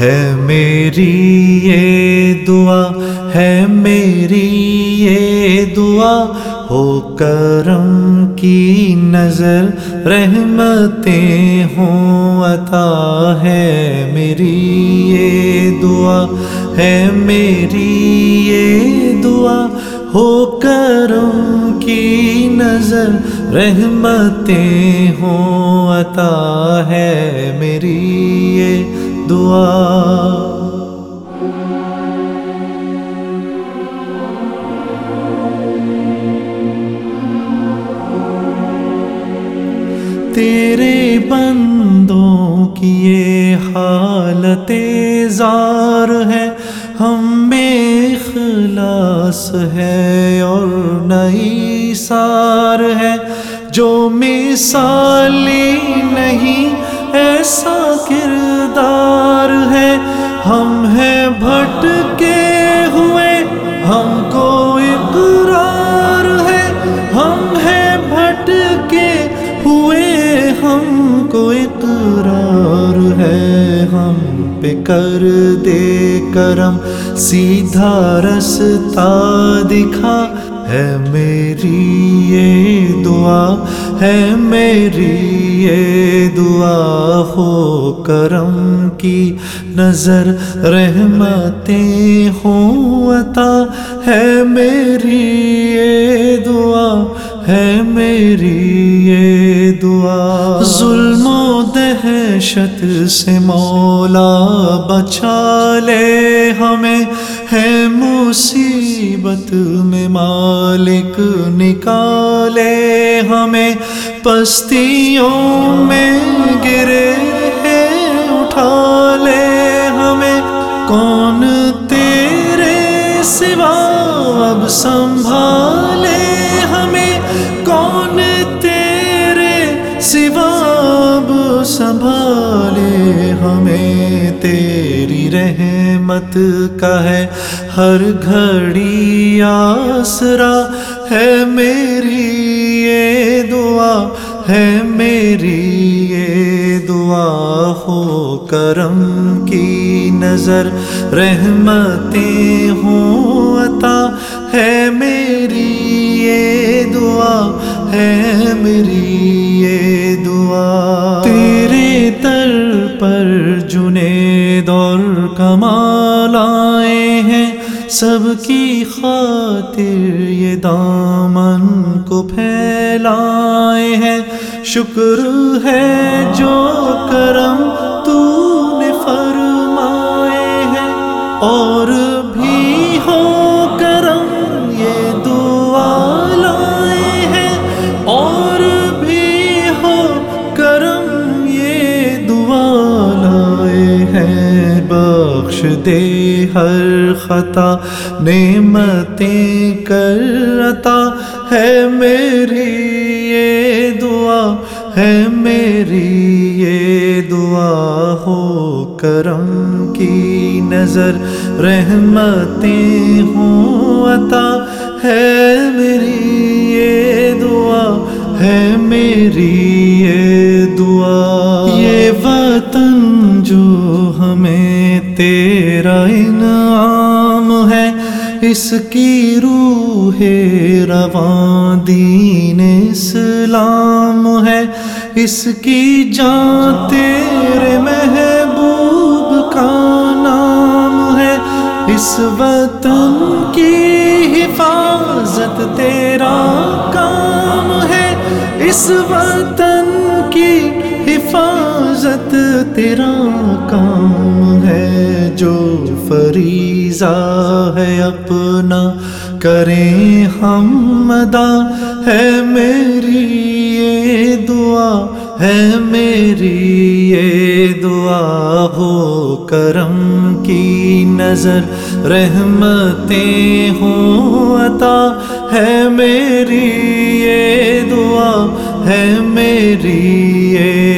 ہے میری یہ دعا، ہے میری یہ دعا۔ ہو کرم کی نظر، رحمتیں ہوں عطا۔ ہے میری یہ دعا، ہے میری یہ دعا۔ ہو کرم کی نظر، رحمتیں ہوں عطا۔ ہے میری یہ دعا۔ تیرے بندوں کی یہ حالت زار ہے، ہم میں اخلاص ہے اور نئی سار ہے۔ جو مثالی نہیں ایسا کردار ہے۔ ہم ہیں بھٹ کے ہوئے، ہم کو اقرار ہے۔ ہم ہیں بھٹ کے ہوئے، ہم کو اقرار ہے۔ ہم پہ کر دے کرم، سیدھا رستہ دکھا۔ ہے میری یہ دعا، ہے میری یہ دعا، ہو کرم کی نظر رحمتیں ہوں عطا۔ ہے میری یہ دعا، ہے میری یہ دعا۔ ظلم و دہشت سے مولا بچا لے ہمیں۔ مصیبت میں مالک نکالے ہمیں، پستیوں میں گرے ہیں اٹھا لے ہمیں۔ کون تیرے سوا اب سنبھالے ہمیں؟ کون تیرے سوا اب سنبھالے ہمیں؟ تیری رحمت کا ہے۔ ہر گھڑی آسرا ہے میری یہ دعا، ہے میری یہ دعا۔ ہو کرم کی نظر، رحمتیں ہوں عطا۔ ہے میری یہ دعا، ہے میری پر کمال آئے ہیں۔ سب کی خاطر یہ دامن کو پھیلائے ہیں۔ شکر ہے جو کرم دے ہر خطا، نعمتیں کر عطا۔ ہے میری یہ دعا، ہے میری یہ دعا۔ ہو کرم کی نظر، رحمتیں ہوں عطا۔ ہے میری یہ دعا، ہے میری یہ دعا۔ یہ وطن جو انعام ہے اس کی روح رواں دین اسلام ہے۔ اس کی جان تیرے محبوب کا نام ہے۔ اس وطن کی حفاظت تیرا کام ہے۔ اس وطن کی حفاظت تیرا کام ہے، جو فریضہ ہے اپنا۔ کریں ہم ادا، ہے میری یہ دعا، ہے میری یہ دعا۔ ہو کرم کی نظر، رحمتیں ہوں عطا۔ ہے میری یہ دعا، ہے میری یہ